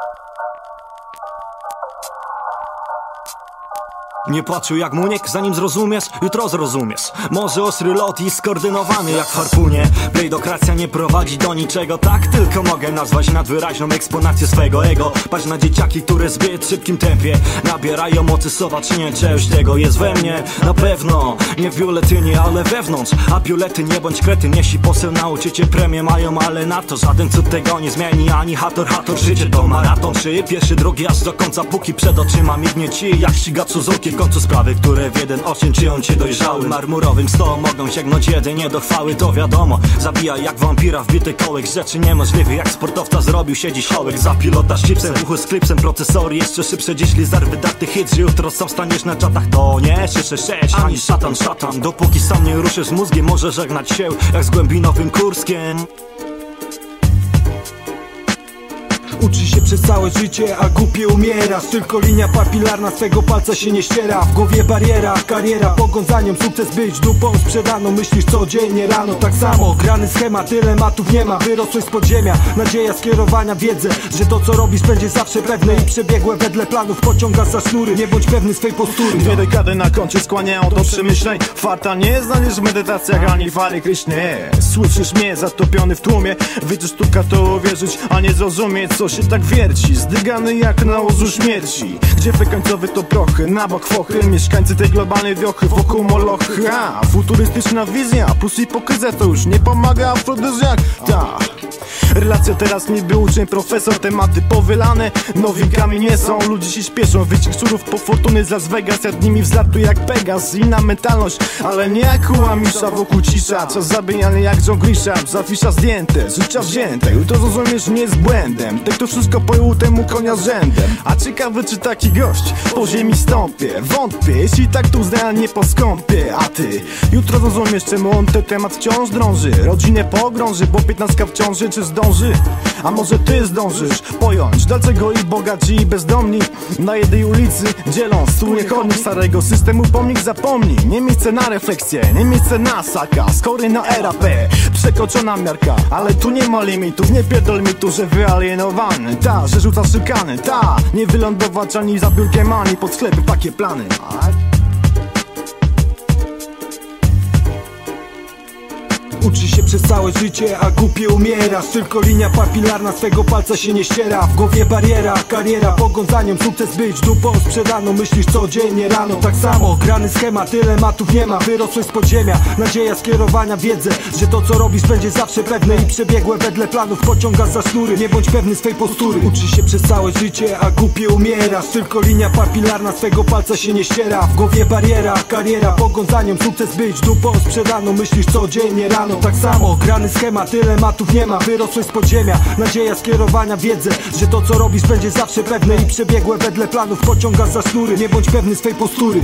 Thank you. Nie patrzył jak muniek, zanim zrozumiesz, jutro zrozumiesz. Może ostry lot i skoordynowany jak harpunie. Plejdokracja nie prowadzi do niczego, tak tylko mogę nazwać nadwyraźną eksponację swego ego. Patrz na dzieciaki, które zbyt szybkim tempie Nabierają mocy sowa, czy nie, czegoś tego jest we mnie. Na pewno, nie w biuletynie, ale wewnątrz. A biulety nie bądź kretyn, jeśli poseł nauczycie premię mają Ale na to żaden cud tego nie zmieni, ani hator, hator Życie to maraton, czy pierwszy, drugi aż do końca Póki przed oczyma mignie ci jak ściga Suzuki W końcu sprawy, które w jeden oczyn czyją cię dojrzały Marmurowym sto mogą sięgnąć jedynie do chwały To wiadomo, zabija jak wampira wbity kołek Rzeczy niemożliwych jak sportowca zrobił się dziś hołek Za pilota z chipsem, uchu z klipsem Procesory jeszcze szybsze dziś lizar wydarty hit Że jutro sam staniesz na czatach. To nie 666 ani szatan, szatan Dopóki sam nie ruszysz mózgiem Może żegnać się jak z głębinowym kurskiem Uczy się przez całe życie, a głupie umierasz Tylko linia papilarna swego palca się nie ściera. W głowie bariera, kariera, pogon za nią Sukces być dupą sprzedaną Myślisz codziennie rano, tak samo. Grany schemat, dylematów nie ma. Wyrosłeś z podziemia, nadzieja skierowania wiedzy Że to co robisz będzie zawsze pewne. I przebiegłe wedle planów Pociągasz za sznury, nie bądź pewny swej postury. Dwie dekady na koncie skłaniają do przemyśleń. Farta nie znajdziesz w medytacjach ani Hare Krishnie. Słyszysz mnie zatopiony w tłumie. Widzisz sztuka to uwierzyć, a nie zrozumieć co się tak wierci Zdygany jak na łozu śmierci. Gdzie końcowy to prochy, na bok fochy Mieszkańcy tej globalnej wiochy wokół molochy. A, futurystyczna wizja plus hipokryzja to już nie pomaga afrodyzjak Ta Relacja teraz niby uczeń, profesor, tematy powylane Nowikami nie są, ludzie się śpieszą. Wyścig surów po fortuny z Las Vegas. Jad nimi wzlatuje jak Pegas Inna mentalność, ale nie jak ułamisza wokół cisza. Czas zabijany jak John Grisham. Zafisza zdjęte, życia wzięte. Jutro zrozumiesz nie jest błędem. Ten kto wszystko pojął temu konia rzędem. A ciekawy czy taki gość po ziemi stąpie. Wątpię, jeśli tak to uznania nie poskąpię A ty, jutro zrozumiesz czemu on ten temat wciąż drąży. Rodzinę pogrąży, bo piętnastka w ciąży czy? A może ty zdążysz pojąć Dlaczego i bogaci i bezdomni Na jednej ulicy dzielą stół chodnik starego systemu. Pomnik zapomnij Nie miejsce na refleksję, nie miejsce na saka. Skory na RAP, przekroczona miarka Ale tu nie ma limitów, nie pierdol mi tu, że wyalienowany. Ta, że rzuca szykany, ta Nie wylądować ani za biurkiem, ani pod sklepy. Takie plany Uczy się przez całe życie, a głupie umierasz. Tylko linia papilarna swego palca się nie ściera. W głowie bariera, kariera, pogon za nią Sukces być. Dupą sprzedaną Myślisz codziennie rano, tak samo Grany schemat, dylematów nie ma. Wyrosłeś z podziemia, nadzieja skierowania wiedzy Że to co robisz będzie zawsze pewne. I przebiegłe wedle planów pociągasz za sznury. Nie bądź pewny swej postury. Uczy się przez całe życie, a głupie umierasz. Tylko linia papilarna swego palca się nie ściera. W głowie bariera, kariera, pogon za nią Sukces być. Dupą sprzedaną Myślisz codziennie rano, tak samo. Grany schemat, dylematów nie ma Wyrosłeś z podziemia, nadzieja skierowania wiedzy Że to co robisz będzie zawsze pewne. I przebiegłe wedle planów pociągasz za sznury Nie bądź pewny swej postury